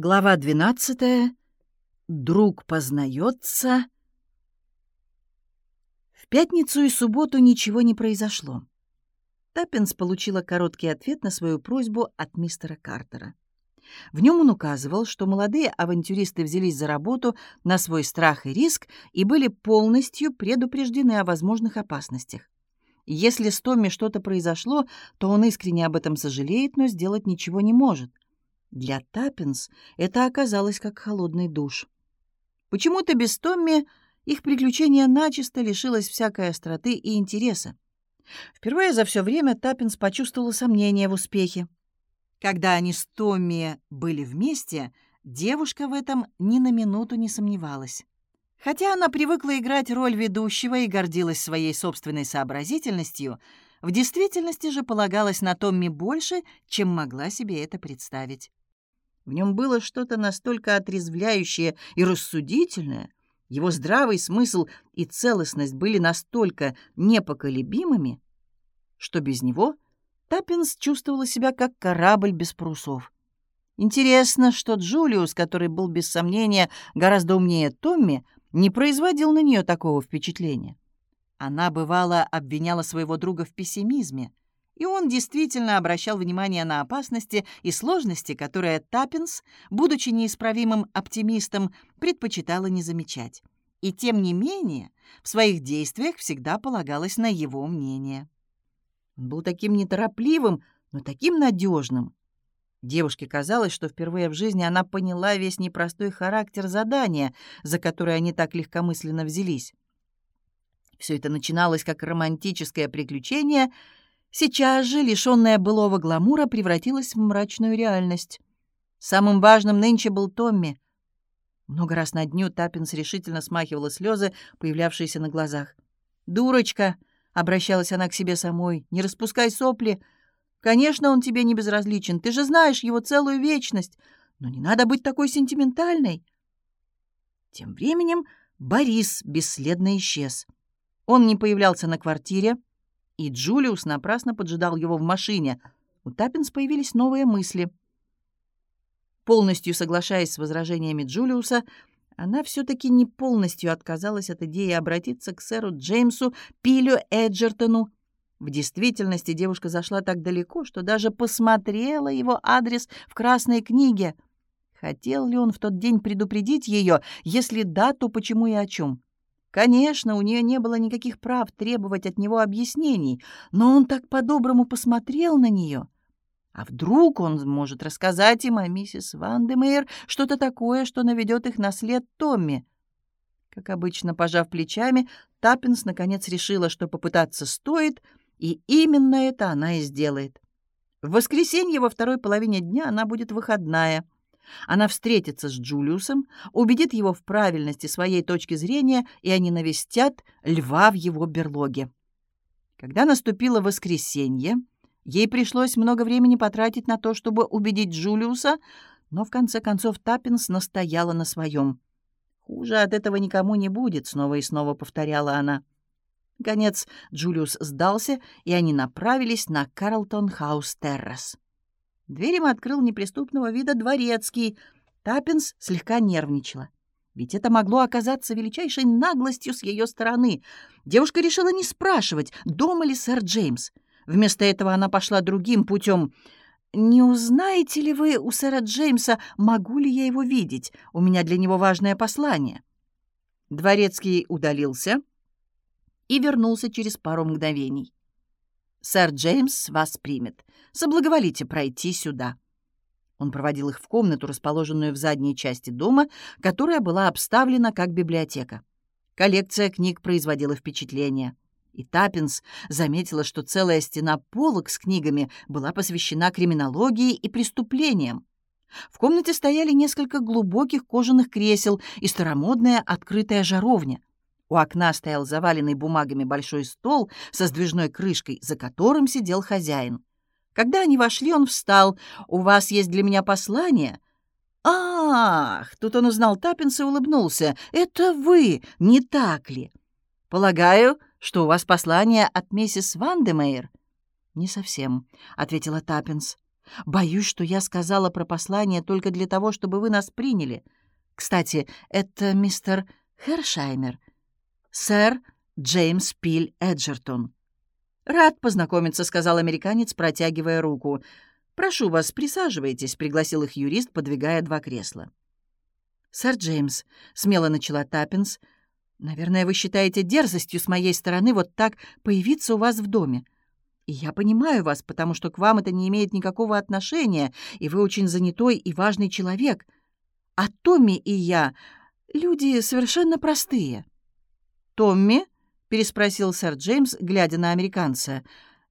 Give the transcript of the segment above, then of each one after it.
Глава 12. Друг познается. В пятницу и субботу ничего не произошло. Таппинс получила короткий ответ на свою просьбу от мистера Картера. В нем он указывал, что молодые авантюристы взялись за работу на свой страх и риск и были полностью предупреждены о возможных опасностях. Если с Томми что-то произошло, то он искренне об этом сожалеет, но сделать ничего не может — для Таппинс это оказалось как холодный душ. Почему-то без Томми их приключение начисто лишилось всякой остроты и интереса. Впервые за все время Таппинс почувствовала сомнение в успехе. Когда они с Томми были вместе, девушка в этом ни на минуту не сомневалась. Хотя она привыкла играть роль ведущего и гордилась своей собственной сообразительностью, в действительности же полагалась на Томми больше, чем могла себе это представить. В нем было что-то настолько отрезвляющее и рассудительное, его здравый смысл и целостность были настолько непоколебимыми, что без него Таппинс чувствовала себя как корабль без парусов. Интересно, что Джулиус, который был без сомнения гораздо умнее Томми, не производил на нее такого впечатления. Она, бывало, обвиняла своего друга в пессимизме — и он действительно обращал внимание на опасности и сложности, которые Таппинс, будучи неисправимым оптимистом, предпочитала не замечать. И тем не менее, в своих действиях всегда полагалось на его мнение. Он был таким неторопливым, но таким надежным. Девушке казалось, что впервые в жизни она поняла весь непростой характер задания, за которое они так легкомысленно взялись. Все это начиналось как романтическое приключение — сейчас же, лишённая былого гламура, превратилась в мрачную реальность. Самым важным нынче был Томми. Много раз на дню Таппинс решительно смахивала слезы, появлявшиеся на глазах. «Дурочка!» — обращалась она к себе самой. «Не распускай сопли. Конечно, он тебе не безразличен. Ты же знаешь его целую вечность. Но не надо быть такой сентиментальной». Тем временем Борис бесследно исчез. Он не появлялся на квартире, и Джулиус напрасно поджидал его в машине. У Таппинс появились новые мысли. Полностью соглашаясь с возражениями Джулиуса, она все-таки не полностью отказалась от идеи обратиться к сэру Джеймсу Пилю Эджертону. В действительности девушка зашла так далеко, что даже посмотрела его адрес в красной книге. Хотел ли он в тот день предупредить ее? Если да, то почему и о чем? Конечно, у нее не было никаких прав требовать от него объяснений, но он так по-доброму посмотрел на нее. А вдруг он может рассказать им о миссис Вандемейр что-то такое, что наведет их на след Томми? Как обычно, пожав плечами, Таппинс наконец решила, что попытаться стоит, и именно это она и сделает. В воскресенье во второй половине дня она будет выходная — она встретится с Джулиусом, убедит его в правильности своей точки зрения, и они навестят льва в его берлоге. Когда наступило воскресенье, ей пришлось много времени потратить на то, чтобы убедить Джулиуса, но в конце концов Таппинс настояла на своем. «Хуже от этого никому не будет», — снова и снова повторяла она. Наконец Джулиус сдался, и они направились на Карлтон-хаус-террас. Дверь им открыл неприступного вида дворецкий. Таппинс слегка нервничала. Ведь это могло оказаться величайшей наглостью с ее стороны. Девушка решила не спрашивать, дома ли сэр Джеймс. Вместо этого она пошла другим путем. «Не узнаете ли вы у сэра Джеймса, могу ли я его видеть? У меня для него важное послание». Дворецкий удалился и вернулся через пару мгновений. «Сэр Джеймс вас примет. Соблаговолите пройти сюда». Он проводил их в комнату, расположенную в задней части дома, которая была обставлена как библиотека. Коллекция книг производила впечатление. И Таппинс заметила, что целая стена полок с книгами была посвящена криминологии и преступлениям. В комнате стояли несколько глубоких кожаных кресел и старомодная открытая жаровня. У окна стоял заваленный бумагами большой стол со сдвижной крышкой, за которым сидел хозяин. Когда они вошли, он встал. «У вас есть для меня послание?» «Ах!» — тут он узнал Таппинса и улыбнулся. «Это вы, не так ли?» «Полагаю, что у вас послание от миссис Вандемейр?» «Не совсем», — ответила Таппинс. Боюсь, что я сказала про послание только для того, чтобы вы нас приняли. Кстати, это мистер Хершаймер, сэр Джеймс Пиль Эджертон». «Рад познакомиться», — сказал американец, протягивая руку. «Прошу вас, присаживайтесь», — пригласил их юрист, подвигая два кресла. «Сэр Джеймс», — смело начала Таппинс, — «наверное, вы считаете дерзостью с моей стороны вот так появиться у вас в доме. И я понимаю вас, потому что к вам это не имеет никакого отношения, и вы очень занятой и важный человек. А Томми и я — люди совершенно простые». «Томми?» — переспросил сэр Джеймс, глядя на американца.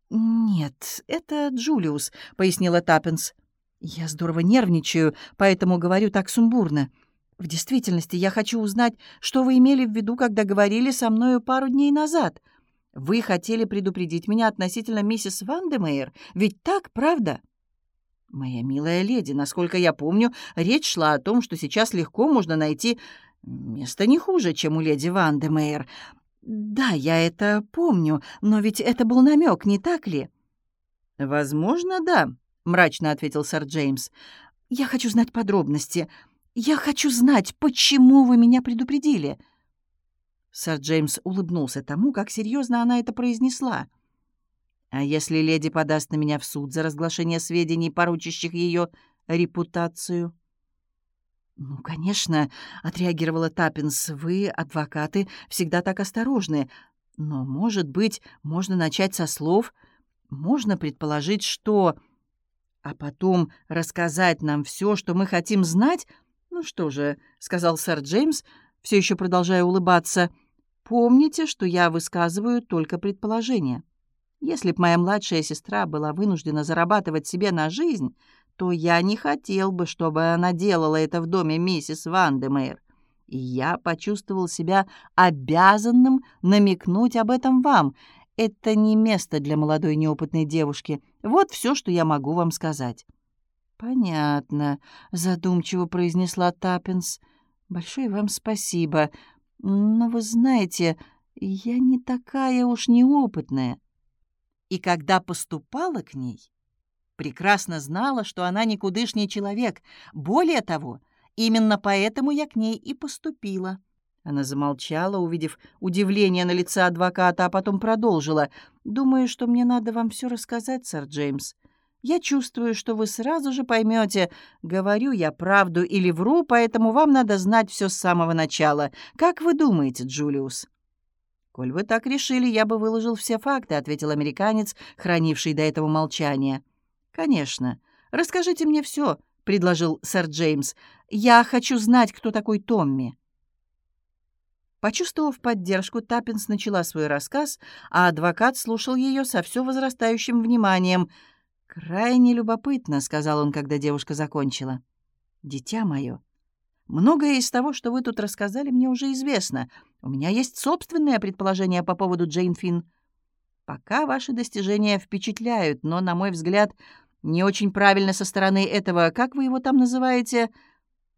«Нет, это Джулиус», — пояснила Таппинс. «Я здорово нервничаю, поэтому говорю так сумбурно. В действительности я хочу узнать, что вы имели в виду, когда говорили со мною пару дней назад. Вы хотели предупредить меня относительно миссис Вандемейр, ведь так, правда?» «Моя милая леди, насколько я помню, речь шла о том, что сейчас легко можно найти место не хуже, чем у леди Вандемейр. «Да, я это помню, но ведь это был намек, не так ли?» «Возможно, да», — мрачно ответил сэр Джеймс. «Я хочу знать подробности. Я хочу знать, почему вы меня предупредили». Сэр Джеймс улыбнулся тому, как серьезно она это произнесла. «А если леди подаст на меня в суд за разглашение сведений, поручащих ее репутацию?» «Ну, конечно», — отреагировала Таппинс, — «вы, адвокаты, всегда так осторожны. Но, может быть, можно начать со слов, можно предположить, что... А потом рассказать нам все, что мы хотим знать? Ну что же», — сказал сэр Джеймс, все еще продолжая улыбаться, — «помните, что я высказываю только предположения. Если б моя младшая сестра была вынуждена зарабатывать себе на жизнь, то я не хотел бы, чтобы она делала это в доме миссис Вандемейр. И я почувствовал себя обязанным намекнуть об этом вам. Это не место для молодой неопытной девушки. Вот все, что я могу вам сказать». «Понятно», — задумчиво произнесла Таппинс. «Большое вам спасибо. Но вы знаете, я не такая уж неопытная». И когда поступала к ней, прекрасно знала, что она никудышний человек. Более того, именно поэтому я к ней и поступила». Она замолчала, увидев удивление на лице адвоката, а потом продолжила. «Думаю, что мне надо вам все рассказать, сэр Джеймс. Я чувствую, что вы сразу же поймете, говорю я правду или вру, поэтому вам надо знать все с самого начала. Как вы думаете, Джулиус?» «Коль вы так решили, я бы выложил все факты», — ответил американец, хранивший до этого молчание. «Конечно. Расскажите мне все», — предложил сэр Джеймс. «Я хочу знать, кто такой Томми». Почувствовав поддержку, Таппинс начала свой рассказ, а адвокат слушал ее со все возрастающим вниманием. «Крайне любопытно», — сказал он, когда девушка закончила. «Дитя мое, многое из того, что вы тут рассказали, мне уже известно. У меня есть собственное предположение по поводу Джейн Финн. Пока ваши достижения впечатляют, но, на мой взгляд, не очень правильно со стороны этого, как вы его там называете,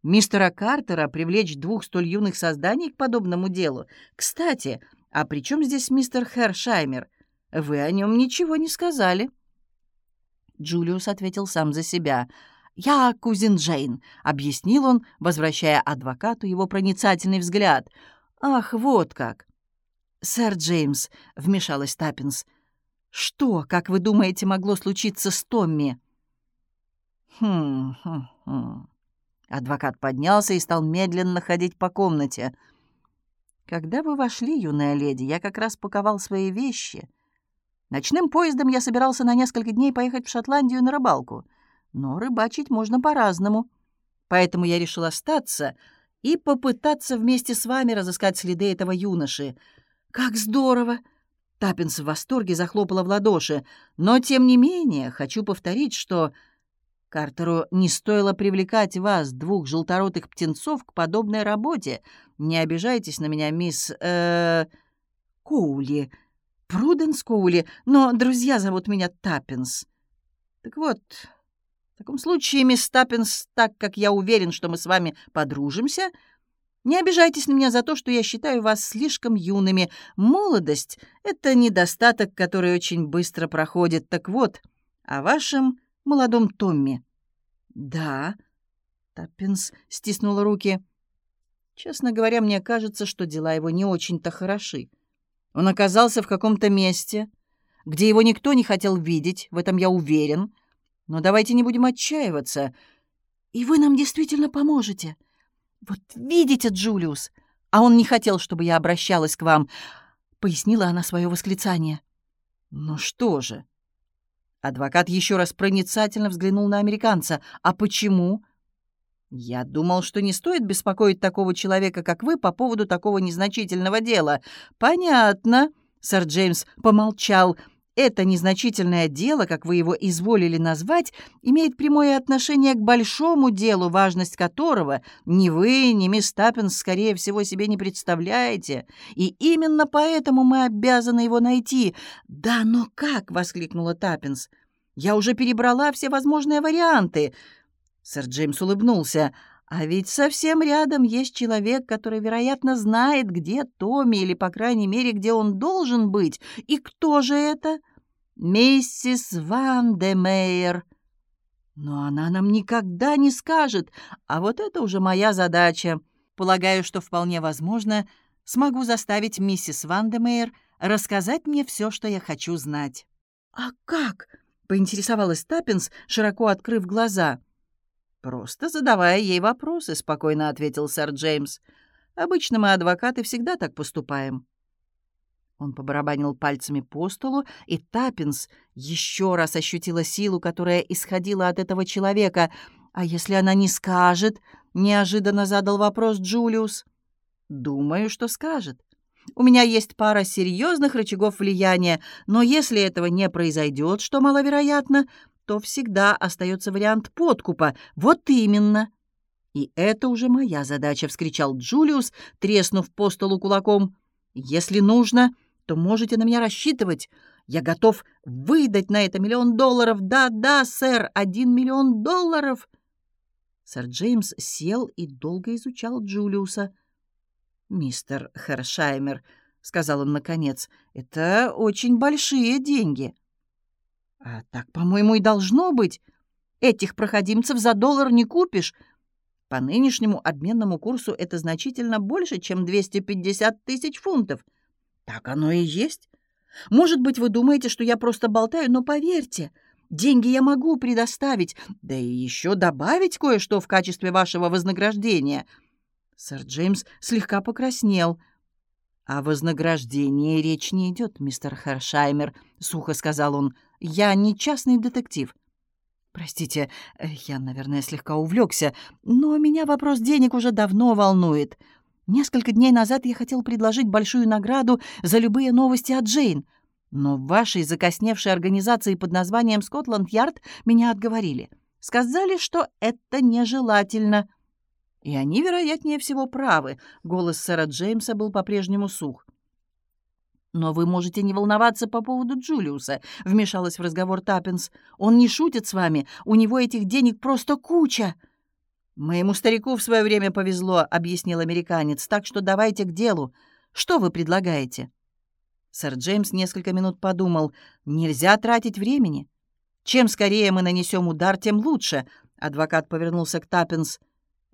мистера Картера привлечь двух столь юных созданий к подобному делу. Кстати, а при чем здесь мистер Хершаймер? Вы о нем ничего не сказали». Джулиус ответил сам за себя. «Я кузин Джейн», — объяснил он, возвращая адвокату его проницательный взгляд. «Ах, вот как!» «Сэр Джеймс», — вмешалась Таппинс, — что, как вы думаете, могло случиться с Томми?» «Хм, хм, хм». Адвокат поднялся и стал медленно ходить по комнате. «Когда вы вошли, юная леди, я как раз паковал свои вещи. Ночным поездом я собирался на несколько дней поехать в Шотландию на рыбалку. Но рыбачить можно по-разному. Поэтому я решил остаться и попытаться вместе с вами разыскать следы этого юноши. Как здорово! Таппинс в восторге захлопала в ладоши. «Но, тем не менее, хочу повторить, что Картеру не стоило привлекать вас, двух желторотых птенцов, к подобной работе. Не обижайтесь на меня, мисс... Э, Коули. Пруденс Коули, но друзья зовут меня Таппинс. Так вот, в таком случае, мисс Таппинс, так как я уверен, что мы с вами подружимся, не обижайтесь на меня за то, что я считаю вас слишком юными. Молодость — это недостаток, который очень быстро проходит. Так вот, о вашем молодом Томми?» «Да». Таппинс стиснула руки. «Честно говоря, мне кажется, что дела его не очень-то хороши. Он оказался в каком-то месте, где его никто не хотел видеть, в этом я уверен. Но давайте не будем отчаиваться. И вы нам действительно поможете. Вот видите, Джулиус, а он не хотел, чтобы я обращалась к вам», — пояснила она свое восклицание. «Ну что же?» Адвокат еще раз проницательно взглянул на американца. «А почему?» «Я думал, что не стоит беспокоить такого человека, как вы, по поводу такого незначительного дела». «Понятно», — сэр Джеймс помолчал. «Это незначительное дело, как вы его изволили назвать, имеет прямое отношение к большому делу, важность которого ни вы, ни мисс Таппинс, скорее всего, себе не представляете. И именно поэтому мы обязаны его найти». «Да, но как?» — воскликнула Таппинс. «Я уже перебрала все возможные варианты». Сэр Джеймс улыбнулся. «А ведь совсем рядом есть человек, который, вероятно, знает, где Томми, или, по крайней мере, где он должен быть. И кто же это?» «Миссис Ван де Мейер». «Но она нам никогда не скажет, а вот это уже моя задача. Полагаю, что вполне возможно, смогу заставить миссис Ван де Мейер рассказать мне все, что я хочу знать». «А как?» — поинтересовалась Таппинс, широко открыв глаза. «Просто задавая ей вопросы», — спокойно ответил сэр Джеймс. «Обычно мы, адвокаты, всегда так поступаем». Он побарабанил пальцами по столу, и Таппинс еще раз ощутила силу, которая исходила от этого человека. «А если она не скажет?» — неожиданно задал вопрос Джулиус. «Думаю, что скажет. У меня есть пара серьезных рычагов влияния, но если этого не произойдет, что маловероятно, то всегда остается вариант подкупа. Вот именно. «И это уже моя задача», — вскричал Джулиус, треснув по столу кулаком. «Если нужно, то можете на меня рассчитывать. Я готов выдать на это миллион долларов. Да-да, сэр, один миллион долларов!» Сэр Джеймс сел и долго изучал Джулиуса. «Мистер Хершаймер», — сказал он наконец, — «это очень большие деньги». А так, по-моему, и должно быть. Этих проходимцев за доллар не купишь. По нынешнему обменному курсу это значительно больше, чем 250 тысяч фунтов. Так оно и есть. Может быть, вы думаете, что я просто болтаю, но поверьте, деньги я могу предоставить, да и еще добавить кое-что в качестве вашего вознаграждения. Сэр Джеймс слегка покраснел. «О вознаграждении речь не идет, мистер Хершаймер», — сухо сказал он. Я не частный детектив. Простите, э, я, наверное, слегка увлекся, но меня вопрос денег уже давно волнует. Несколько дней назад я хотел предложить большую награду за любые новости от Джейн, но в вашей закосневшей организации под названием «Скотланд-Ярд» меня отговорили. Сказали, что это нежелательно. И они, вероятнее всего, правы. Голос сэра Джеймса был по-прежнему сух. «Но вы можете не волноваться по поводу Джулиуса», — вмешалась в разговор Таппинс. «Он не шутит с вами. У него этих денег просто куча». «Моему старику в свое время повезло», — объяснил американец. «Так что давайте к делу. Что вы предлагаете?» Сэр Джеймс несколько минут подумал. «Нельзя тратить времени. Чем скорее мы нанесем удар, тем лучше». Адвокат повернулся к Таппинс.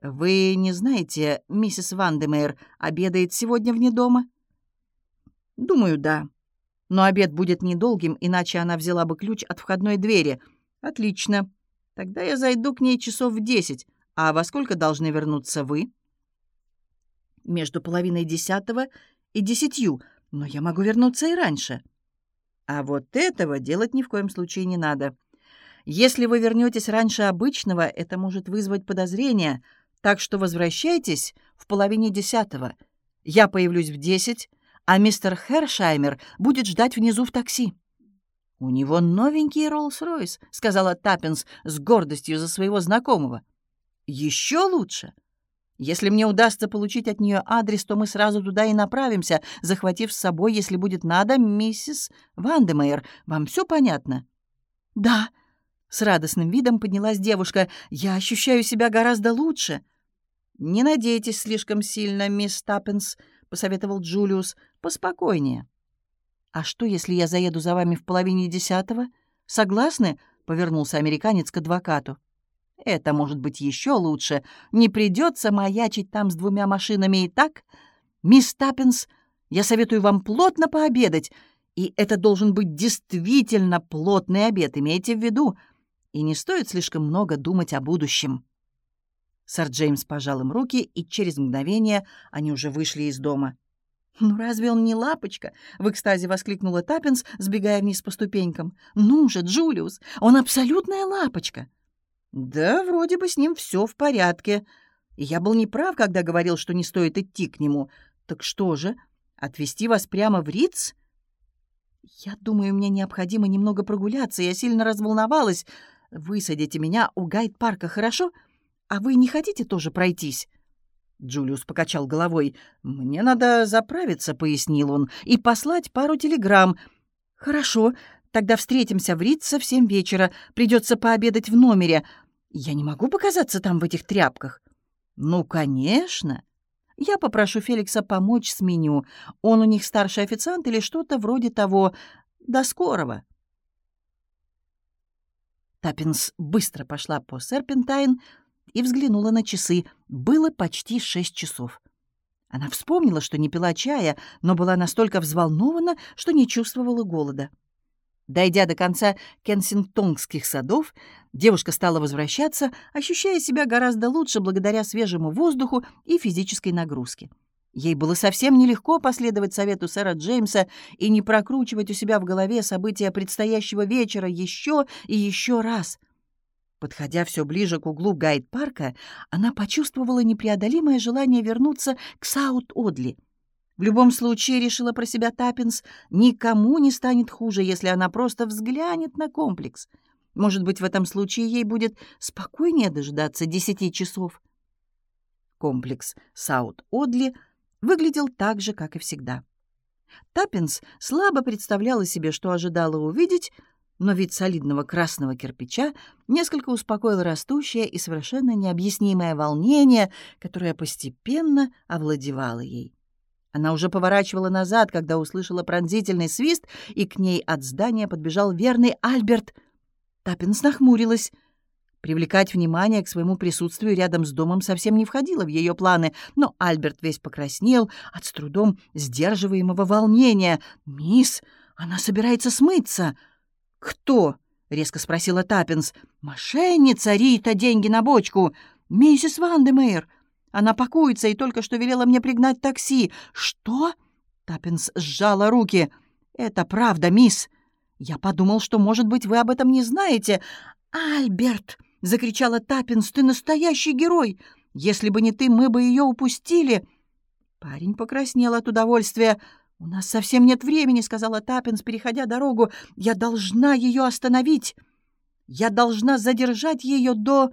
«Вы не знаете, миссис Вандемейр обедает сегодня вне дома?» «Думаю, да. Но обед будет недолгим, иначе она взяла бы ключ от входной двери. Отлично. Тогда я зайду к ней часов в десять. А во сколько должны вернуться вы?» «Между половиной десятого и десятью, но я могу вернуться и раньше». «А вот этого делать ни в коем случае не надо. Если вы вернетесь раньше обычного, это может вызвать подозрения, так что возвращайтесь в половине десятого. Я появлюсь в десять, а мистер Хершаймер будет ждать внизу в такси. «У него новенький Роллс-Ройс», — сказала Таппинс с гордостью за своего знакомого. «Еще лучше. Если мне удастся получить от нее адрес, то мы сразу туда и направимся, захватив с собой, если будет надо, миссис Вандемейр. Вам все понятно?» «Да», — с радостным видом поднялась девушка. «Я ощущаю себя гораздо лучше». «Не надейтесь слишком сильно, мисс Таппинс», — посоветовал Джулиус. «Поспокойнее». «А что, если я заеду за вами в половине десятого? Согласны?» повернулся американец к адвокату. «Это может быть еще лучше. Не придется маячить там с двумя машинами и так. Мисс Таппинс, я советую вам плотно пообедать, и это должен быть действительно плотный обед, имейте в виду. И не стоит слишком много думать о будущем». Сэр Джеймс пожал им руки, и через мгновение они уже вышли из дома. «Ну разве он не лапочка?» — в экстазе воскликнула Таппинс, сбегая вниз по ступенькам. «Ну же, Джулиус, он абсолютная лапочка!» «Да, вроде бы с ним все в порядке. Я был неправ, когда говорил, что не стоит идти к нему. Так что же, отвезти вас прямо в Риц?» «Я думаю, мне необходимо немного прогуляться. Я сильно разволновалась. Высадите меня у гайд-парка, хорошо? А вы не хотите тоже пройтись?» Джулиус покачал головой. «Мне надо заправиться», — пояснил он, — «и послать пару телеграмм». «Хорошо, тогда встретимся в Ритце в семь вечера. Придется пообедать в номере. Я не могу показаться там в этих тряпках?» «Ну, конечно. Я попрошу Феликса помочь с меню. Он у них старший официант или что-то вроде того. До скорого». Таппинс быстро пошла по Серпентайн, — и взглянула на часы. Было почти шесть часов. Она вспомнила, что не пила чая, но была настолько взволнована, что не чувствовала голода. Дойдя до конца кенсингтонских садов, девушка стала возвращаться, ощущая себя гораздо лучше благодаря свежему воздуху и физической нагрузке. Ей было совсем нелегко последовать совету сэра Джеймса и не прокручивать у себя в голове события предстоящего вечера еще и еще раз. Подходя все ближе к углу гайд-парка, она почувствовала непреодолимое желание вернуться к Саут-Одли. В любом случае, решила про себя Таппинс, никому не станет хуже, если она просто взглянет на комплекс. Может быть, в этом случае ей будет спокойнее дождаться десяти часов. Комплекс Саут-Одли выглядел так же, как и всегда. Таппинс слабо представляла себе, что ожидала увидеть, но вид солидного красного кирпича несколько успокоил растущее и совершенно необъяснимое волнение, которое постепенно овладевало ей. Она уже поворачивала назад, когда услышала пронзительный свист, и к ней от здания подбежал верный Альберт. Таппинс нахмурилась. Привлекать внимание к своему присутствию рядом с домом совсем не входило в ее планы, но Альберт весь покраснел от с трудом сдерживаемого волнения. «Мисс, она собирается смыться!» «Кто?» — резко спросила Таппинс. «Мошенница Рита деньги на бочку. Миссис Вандемейр. Она пакуется и только что велела мне пригнать такси. Что?» Таппинс сжала руки. «Это правда, мисс. Я подумал, что, может быть, вы об этом не знаете. Альберт!» — закричала Таппинс. «Ты настоящий герой! Если бы не ты, мы бы ее упустили!» Парень покраснел от удовольствия. «У нас совсем нет времени», — сказала Таппинс, переходя дорогу. «Я должна ее остановить. Я должна задержать ее до...»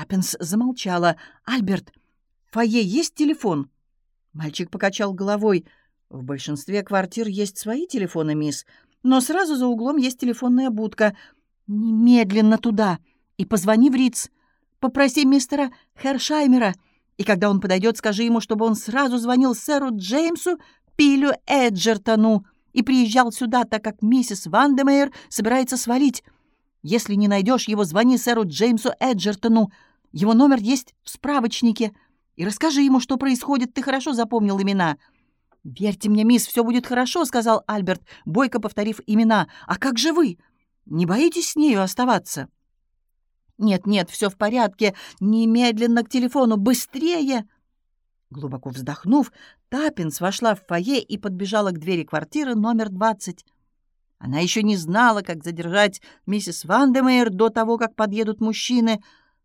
Таппинс замолчала. «Альберт, в фойе есть телефон?» Мальчик покачал головой. «В большинстве квартир есть свои телефоны, мисс, но сразу за углом есть телефонная будка. Немедленно туда и позвони в Риц. Попроси мистера Хершаймера, и когда он подойдет, скажи ему, чтобы он сразу звонил сэру Джеймсу Пилю Эджертону и приезжал сюда, так как миссис Вандемейр собирается свалить. Если не найдешь его, звони сэру Джеймсу Эджертону. Его номер есть в справочнике. И расскажи ему, что происходит. Ты хорошо запомнил имена». «Верьте мне, мисс, все будет хорошо», — сказал Альберт, бойко повторив имена. «А как же вы? Не боитесь с нею оставаться?» «Нет-нет, все в порядке. Немедленно к телефону. Быстрее!» Глубоко вздохнув, Таппинс вошла в фойе и подбежала к двери квартиры номер 20. Она еще не знала, как задержать миссис Вандемейр до того, как подъедут мужчины,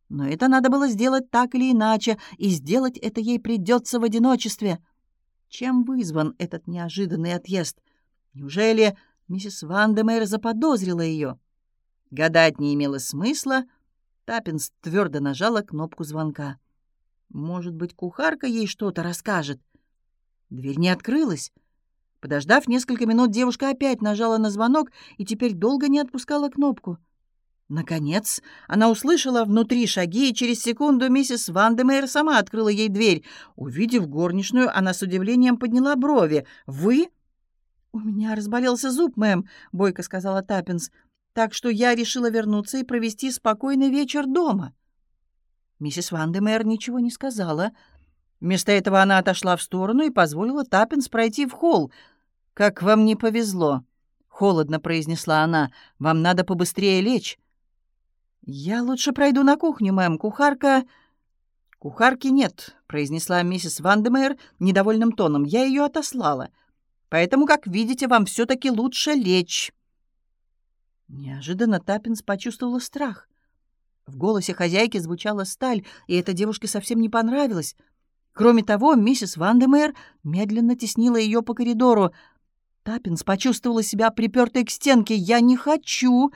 но это надо было сделать так или иначе, и сделать это ей придется в одиночестве. Чем вызван этот неожиданный отъезд? Неужели миссис Вандемейр заподозрила ее? Гадать не имело смысла. Таппинс твердо нажала кнопку звонка. Может быть, кухарка ей что-то расскажет. Дверь не открылась. Подождав несколько минут, девушка опять нажала на звонок и теперь долго не отпускала кнопку. Наконец, она услышала внутри шаги, и через секунду миссис Вандемейр сама открыла ей дверь. Увидев горничную, она с удивлением подняла брови. «Вы?» «У меня разболелся зуб, мэм», — бойко сказала Таппинс. так что я решила вернуться и провести спокойный вечер дома». Миссис Вандемер ничего не сказала. Вместо этого она отошла в сторону и позволила Таппинс пройти в холл. «Как вам не повезло!» — холодно произнесла она. «Вам надо побыстрее лечь». «Я лучше пройду на кухню, мэм. Кухарка...» «Кухарки нет», — произнесла миссис Вандемейр недовольным тоном. «Я ее отослала. Поэтому, как видите, вам все-таки лучше лечь». Неожиданно Таппинс почувствовала страх. В голосе хозяйки звучала сталь, и это девушке совсем не понравилось. Кроме того, миссис Вандемейр медленно теснила ее по коридору. Таппинс почувствовала себя припертой к стенке. «Я не хочу!»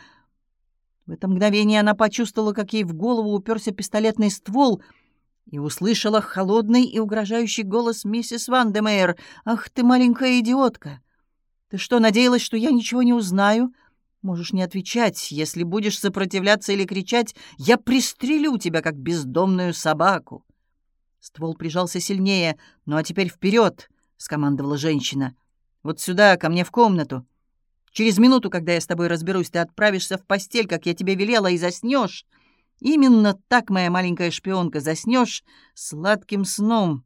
В это мгновение она почувствовала, как ей в голову уперся пистолетный ствол — и услышала холодный и угрожающий голос миссис Вандемейр. «Ах ты, маленькая идиотка! Ты что, надеялась, что я ничего не узнаю? Можешь не отвечать. Если будешь сопротивляться или кричать, я пристрелю тебя, как бездомную собаку!» Ствол прижался сильнее. «Ну а теперь вперед!» — скомандовала женщина. «Вот сюда, ко мне в комнату. Через минуту, когда я с тобой разберусь, ты отправишься в постель, как я тебе велела, и заснешь. Именно так, моя маленькая шпионка, заснешь сладким сном.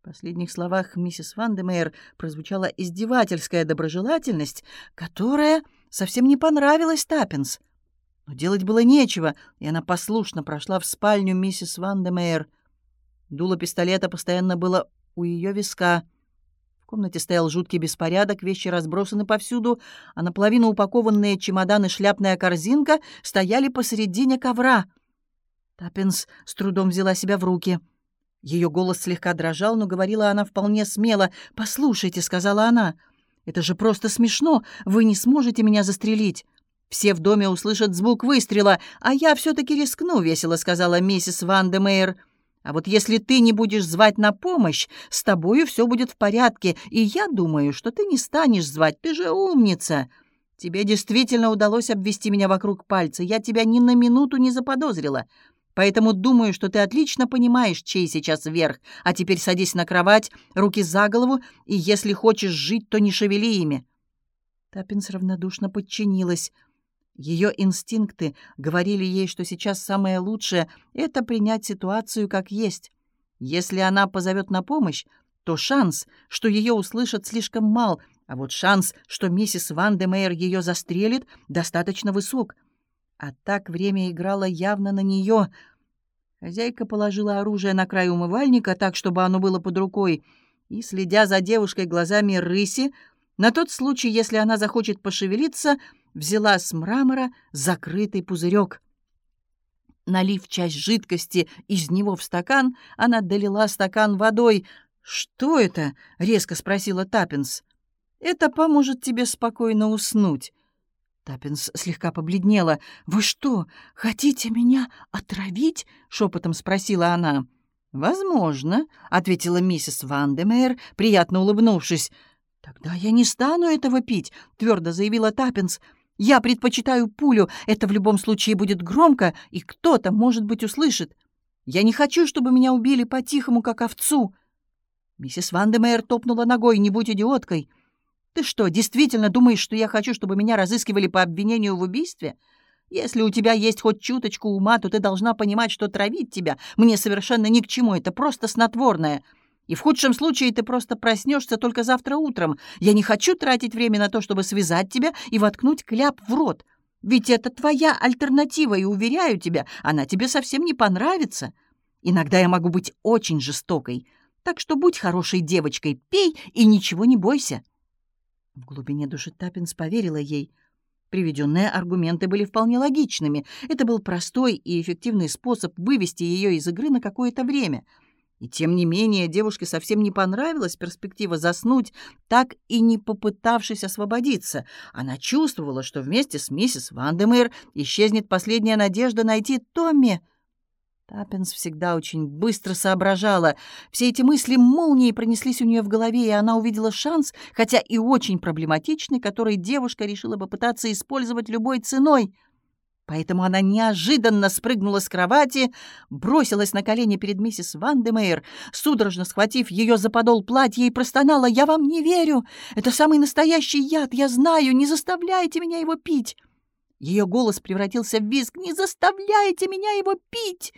В последних словах миссис Вандемейр прозвучала издевательская доброжелательность, которая совсем не понравилась Таппинс. Но делать было нечего, и она послушно прошла в спальню миссис Вандемейр. Дуло пистолета постоянно было у ее виска — в комнате стоял жуткий беспорядок, вещи разбросаны повсюду, а наполовину упакованные чемоданы и шляпная корзинка стояли посередине ковра. Таппинс с трудом взяла себя в руки. Ее голос слегка дрожал, но говорила она вполне смело. «Послушайте», — сказала она, — «это же просто смешно, вы не сможете меня застрелить». «Все в доме услышат звук выстрела, а я все-таки рискну», — весело сказала миссис Ван де Мейер. А вот если ты не будешь звать на помощь, с тобою все будет в порядке, и я думаю, что ты не станешь звать, ты же умница. Тебе действительно удалось обвести меня вокруг пальца, я тебя ни на минуту не заподозрила. Поэтому думаю, что ты отлично понимаешь, чей сейчас верх. А теперь садись на кровать, руки за голову, и если хочешь жить, то не шевели ими». Таппинс равнодушно подчинилась. Ее инстинкты говорили ей, что сейчас самое лучшее — это принять ситуацию как есть. Если она позовет на помощь, то шанс, что ее услышат, слишком мал, а вот шанс, что миссис Ван де ее застрелит, достаточно высок. А так время играло явно на нее. Хозяйка положила оружие на край умывальника так, чтобы оно было под рукой, и, следя за девушкой глазами рыси, на тот случай, если она захочет пошевелиться — взяла с мрамора закрытый пузырек. Налив часть жидкости из него в стакан, она долила стакан водой. «Что это?» — резко спросила Таппинс. «Это поможет тебе спокойно уснуть». Таппинс слегка побледнела. «Вы что, хотите меня отравить?» — шепотом спросила она. «Возможно», — ответила миссис Вандемейр, приятно улыбнувшись. «Тогда я не стану этого пить», — твердо заявила Таппинс. Я предпочитаю пулю, это в любом случае будет громко, и кто-то, может быть, услышит. Я не хочу, чтобы меня убили по-тихому, как овцу». Миссис Вандемейр топнула ногой, не будь идиоткой. «Ты что, действительно думаешь, что я хочу, чтобы меня разыскивали по обвинению в убийстве? Если у тебя есть хоть чуточку ума, то ты должна понимать, что травить тебя мне совершенно ни к чему, это просто снотворное. И в худшем случае ты просто проснешься только завтра утром. Я не хочу тратить время на то, чтобы связать тебя и воткнуть кляп в рот. Ведь это твоя альтернатива, и, уверяю тебя, она тебе совсем не понравится. Иногда я могу быть очень жестокой. Так что будь хорошей девочкой, пей и ничего не бойся». В глубине души Таппинс поверила ей. Приведенные аргументы были вполне логичными. Это был простой и эффективный способ вывести ее из игры на какое-то время — и тем не менее девушке совсем не понравилась перспектива заснуть, так и не попытавшись освободиться. Она чувствовала, что вместе с миссис Вандемейр исчезнет последняя надежда найти Томми. Таппинс всегда очень быстро соображала. Все эти мысли молнией пронеслись у нее в голове, и она увидела шанс, хотя и очень проблематичный, который девушка решила попытаться использовать любой ценой — Поэтому она неожиданно спрыгнула с кровати, бросилась на колени перед миссис Вандемейр, судорожно схватив ее за подол платья и простонала «Я вам не верю! Это самый настоящий яд, я знаю! Не заставляйте меня его пить!» Ее голос превратился в визг. «Не заставляйте меня его пить!»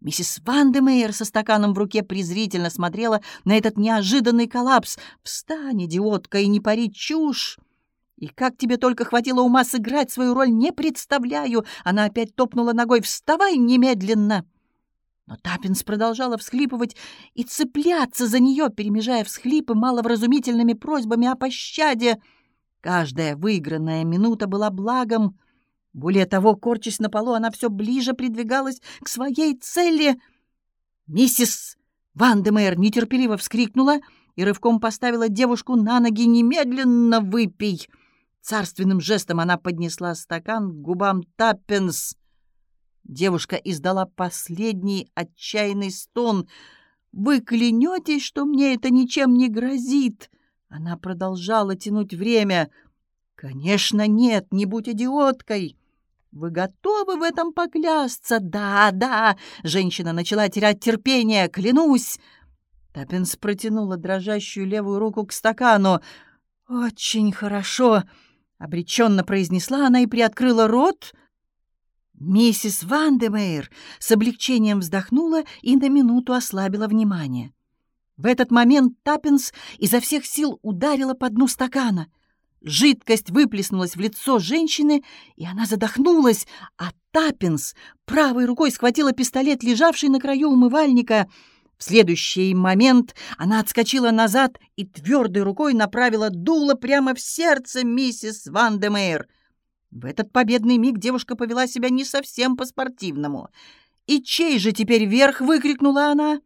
Миссис Вандемейер со стаканом в руке презрительно смотрела на этот неожиданный коллапс. «Встань, идиотка, и не пари чушь!» «И как тебе только хватило ума сыграть свою роль, не представляю!» Она опять топнула ногой. «Вставай немедленно!» Но Таппинс продолжала всхлипывать и цепляться за нее, перемежая всхлипы маловразумительными просьбами о пощаде. Каждая выигранная минута была благом. Более того, корчась на полу, она все ближе придвигалась к своей цели. «Миссис Вандемейр нетерпеливо вскрикнула и рывком поставила девушку на ноги. «Немедленно выпей!» Царственным жестом она поднесла стакан к губам Таппинс. Девушка издала последний отчаянный стон. «Вы клянетесь, что мне это ничем не грозит?» Она продолжала тянуть время. «Конечно, нет, не будь идиоткой!» «Вы готовы в этом поклясться?» «Да, да!» Женщина начала терять терпение. «Клянусь!» Таппинс протянула дрожащую левую руку к стакану. «Очень хорошо!» — обреченно произнесла она и приоткрыла рот. Миссис Вандемейр с облегчением вздохнула и на минуту ослабила внимание. В этот момент Таппинс изо всех сил ударила по дну стакана. Жидкость выплеснулась в лицо женщины, и она задохнулась, а Таппинс правой рукой схватила пистолет, лежавший на краю умывальника. В следующий момент она отскочила назад и твердой рукой направила дуло прямо в сердце миссис Вандемейр. В этот победный миг девушка повела себя не совсем по-спортивному. «И чей же теперь верх?» — выкрикнула она.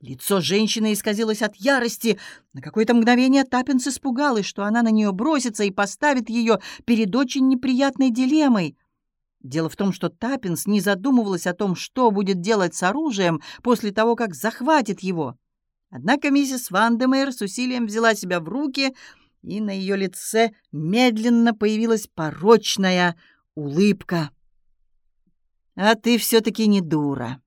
Лицо женщины исказилось от ярости. На какое-то мгновение Таппинс испугалась, что она на нее бросится и поставит ее перед очень неприятной дилеммой. Дело в том, что Таппинс не задумывалась о том, что будет делать с оружием после того, как захватит его. Однако миссис Вандемейр с усилием взяла себя в руки, и на ее лице медленно появилась порочная улыбка. «А ты все-таки не дура»,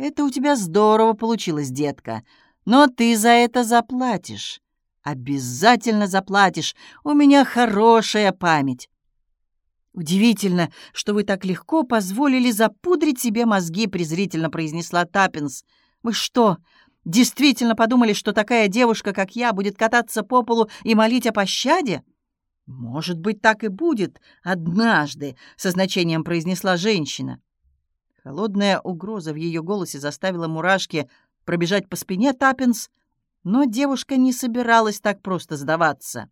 это у тебя здорово получилось, детка. Но ты за это заплатишь. Обязательно заплатишь. У меня хорошая память. Удивительно, что вы так легко позволили запудрить себе мозги, презрительно произнесла Таппинс. Вы что, действительно подумали, что такая девушка, как я, будет кататься по полу и молить о пощаде? Может быть, так и будет однажды, со значением произнесла женщина. Холодная угроза в ее голосе заставила мурашки пробежать по спине Таппинс, но девушка не собиралась так просто сдаваться.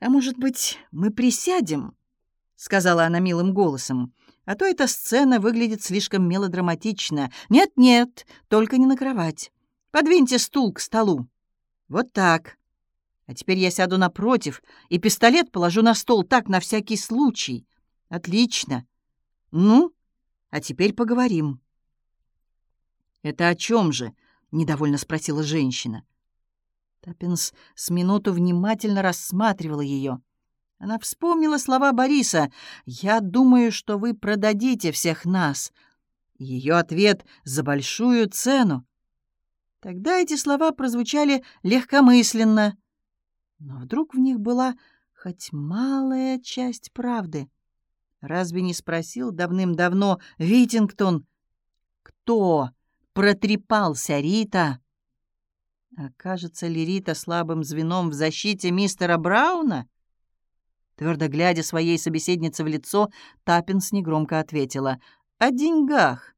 «А может быть, мы присядем?» — сказала она милым голосом. «А то эта сцена выглядит слишком мелодраматично. Нет-нет, только не на кровать. Подвиньте стул к столу. Вот так. А теперь я сяду напротив и пистолет положу на стол так, на всякий случай. Отлично. Ну, а теперь поговорим». «Это о чем же?» — недовольно спросила женщина. Таппинс с минуту внимательно рассматривала ее. Она вспомнила слова Бориса «Я думаю, что вы продадите всех нас». Ее ответ «за большую цену». Тогда эти слова прозвучали легкомысленно, но вдруг в них была хоть малая часть правды. Разве не спросил давным-давно Витингтон, кто протрепался Рита? Окажется ли Рита слабым звеном в защите мистера Брауна? Твердо глядя своей собеседнице в лицо, Таппинс негромко ответила «О деньгах».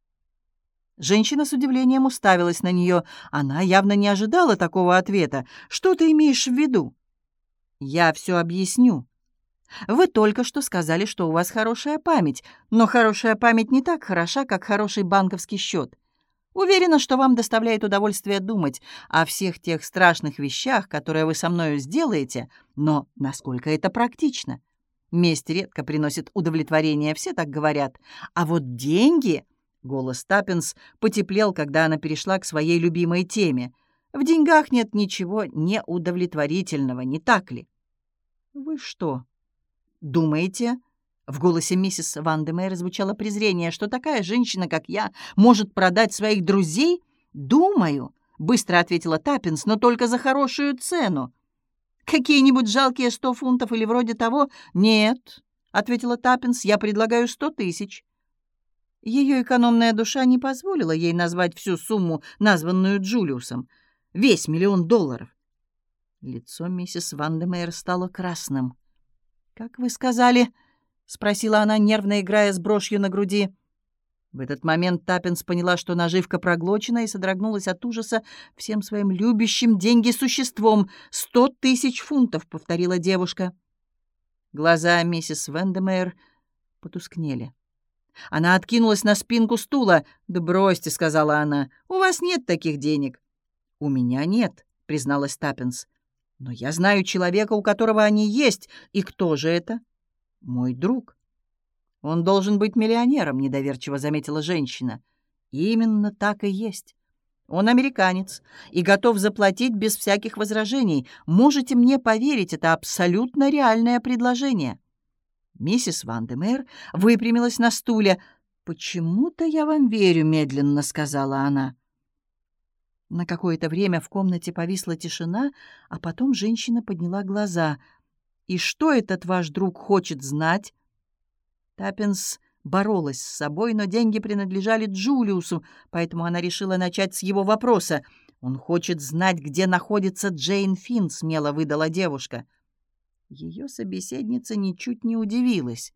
Женщина с удивлением уставилась на нее. Она явно не ожидала такого ответа. «Что ты имеешь в виду?» «Я все объясню. Вы только что сказали, что у вас хорошая память, но хорошая память не так хороша, как хороший банковский счет. Уверена, что вам доставляет удовольствие думать о всех тех страшных вещах, которые вы со мною сделаете, но насколько это практично? Месть редко приносит удовлетворение, все так говорят. А вот деньги... Голос Таппинс потеплел, когда она перешла к своей любимой теме. В деньгах нет ничего неудовлетворительного, не так ли? Вы что, «Думаете?» В голосе миссис Ван де Мейер звучало презрение, что такая женщина, как я, может продать своих друзей? «Думаю», — быстро ответила Таппинс, — «но только за хорошую цену». Какие-нибудь жалкие сто фунтов или вроде того? Нет, — ответила Таппинс, — я предлагаю сто тысяч. Ее экономная душа не позволила ей назвать всю сумму, названную Джулиусом. Весь миллион долларов. Лицо миссис Вандемейр стало красным. «Как вы сказали?» — спросила она, нервно играя с брошью на груди. В этот момент Таппинс поняла, что наживка проглочена, и содрогнулась от ужаса всем своим любящим деньги существом. «Сто тысяч фунтов!» — повторила девушка. Глаза миссис Вендемейр потускнели. Она откинулась на спинку стула. «Да бросьте», — сказала она, — «у вас нет таких денег». «У меня нет», — призналась Таппинс. «Но я знаю человека, у которого они есть. И кто же это?» «Мой друг». «Он должен быть миллионером», — недоверчиво заметила женщина. «Именно так и есть. Он американец и готов заплатить без всяких возражений. Можете мне поверить, это абсолютно реальное предложение». Миссис Вандемер выпрямилась на стуле. «Почему-то я вам верю», — медленно сказала она. На какое-то время в комнате повисла тишина, а потом женщина подняла глаза. «И что этот ваш друг хочет знать?» Таппинс боролась с собой, но деньги принадлежали Джулиусу, поэтому она решила начать с его вопроса. «Он хочет знать, где находится Джейн Финн», — смело выдала девушка. Ее собеседница ничуть не удивилась.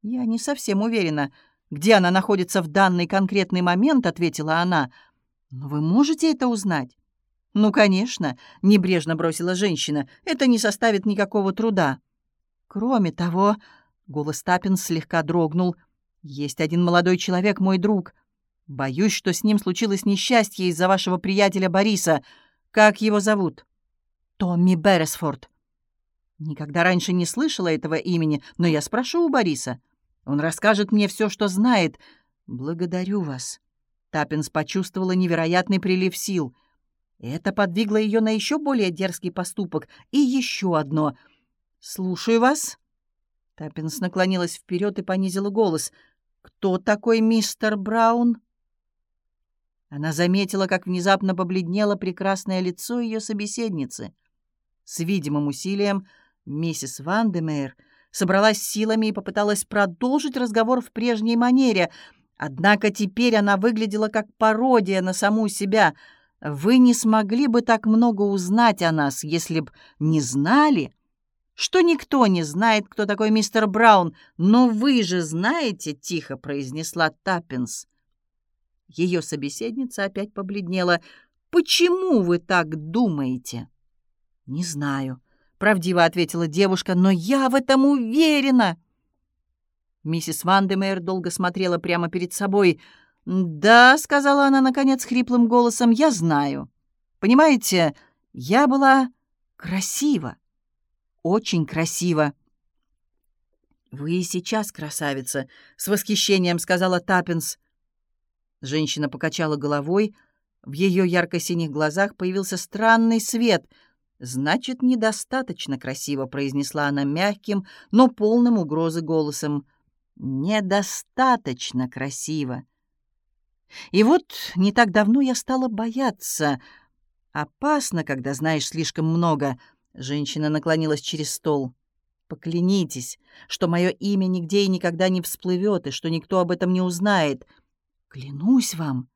«Я не совсем уверена, где она находится в данный конкретный момент», — ответила она. «Но вы можете это узнать?» «Ну, конечно», — небрежно бросила женщина, — «это не составит никакого труда». «Кроме того...» Голос Таппин слегка дрогнул. «Есть один молодой человек, мой друг. Боюсь, что с ним случилось несчастье из-за вашего приятеля Бориса. Как его зовут?» «Томми Берресфорд». «Никогда раньше не слышала этого имени, но я спрошу у Бориса. Он расскажет мне все, что знает. Благодарю вас». Таппинс почувствовала невероятный прилив сил. Это подвигло ее на еще более дерзкий поступок. И еще одно. «Слушаю вас». Таппинс наклонилась вперед и понизила голос. «Кто такой мистер Браун?» Она заметила, как внезапно побледнело прекрасное лицо ее собеседницы. С видимым усилием миссис Вандемейр собралась с силами и попыталась продолжить разговор в прежней манере, однако теперь она выглядела как пародия на саму себя. «Вы не смогли бы так много узнать о нас, если б не знали...» что никто не знает, кто такой мистер Браун, но вы же знаете, — тихо произнесла Таппинс. Ее собеседница опять побледнела. «Почему вы так думаете?» «Не знаю», — правдиво ответила девушка, — «но я в этом уверена». Миссис Вандемейр долго смотрела прямо перед собой. «Да», — сказала она, наконец, хриплым голосом, — «я знаю. Понимаете, я была красива» очень красива». «Вы и сейчас красавица», — с восхищением сказала Таппинс. Женщина покачала головой. В ее ярко-синих глазах появился странный свет. «Значит, недостаточно красиво», — произнесла она мягким, но полным угрозы голосом. «Недостаточно красиво». И вот не так давно я стала бояться. Опасно, когда знаешь слишком много — Женщина наклонилась через стол. «Поклянитесь, что мое имя нигде и никогда не всплывет, и что никто об этом не узнает. Клянусь вам.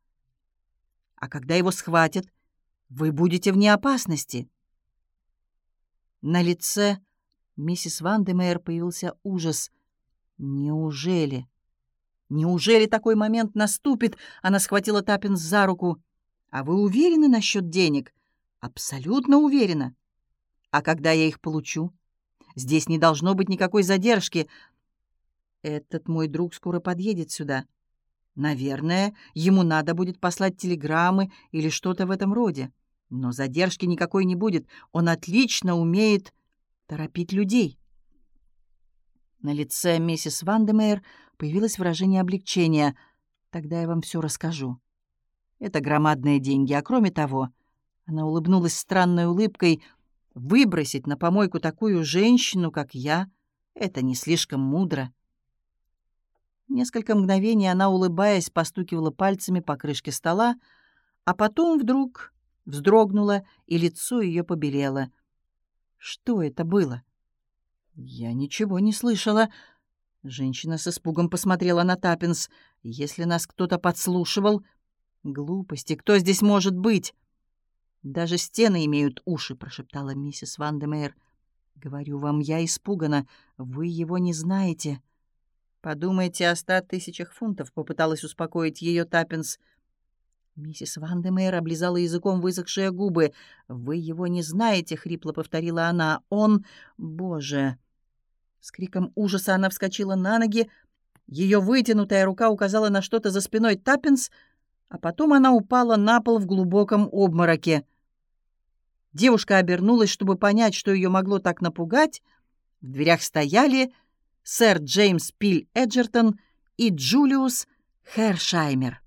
А когда его схватят, вы будете вне опасности». На лице миссис Вандемейр появился ужас. «Неужели? Неужели такой момент наступит?» Она схватила Таппин за руку. «А вы уверены насчет денег?» «Абсолютно уверена». А когда я их получу? Здесь не должно быть никакой задержки. Этот мой друг скоро подъедет сюда. Наверное, ему надо будет послать телеграммы или что-то в этом роде. Но задержки никакой не будет. Он отлично умеет торопить людей. На лице миссис Вандемейр появилось выражение облегчения. «Тогда я вам все расскажу. Это громадные деньги, а кроме того...» Она улыбнулась странной улыбкой — Выбросить на помойку такую женщину, как я, это не слишком мудро. Несколько мгновений она, улыбаясь, постукивала пальцами по крышке стола, а потом вдруг вздрогнула, и лицо ее побелело. Что это было? Я ничего не слышала. Женщина с испугом посмотрела на Таппинс. Если нас кто-то подслушивал... Глупости, кто здесь может быть? Даже стены имеют уши, прошептала миссис Вандемейр. Говорю вам, я испугана. Вы его не знаете. Подумайте о ста тысячах фунтов, попыталась успокоить ее Таппинс. Миссис Вандемейр облизала языком высохшие губы. «Вы его не знаете», — хрипло повторила она. «Он... Боже!» С криком ужаса она вскочила на ноги. Ее вытянутая рука указала на что-то за спиной Таппинс, а потом она упала на пол в глубоком обмороке. Девушка обернулась, чтобы понять, что ее могло так напугать. В дверях стояли сэр Джеймс Пиль Эджертон и Джулиус Хершаймер.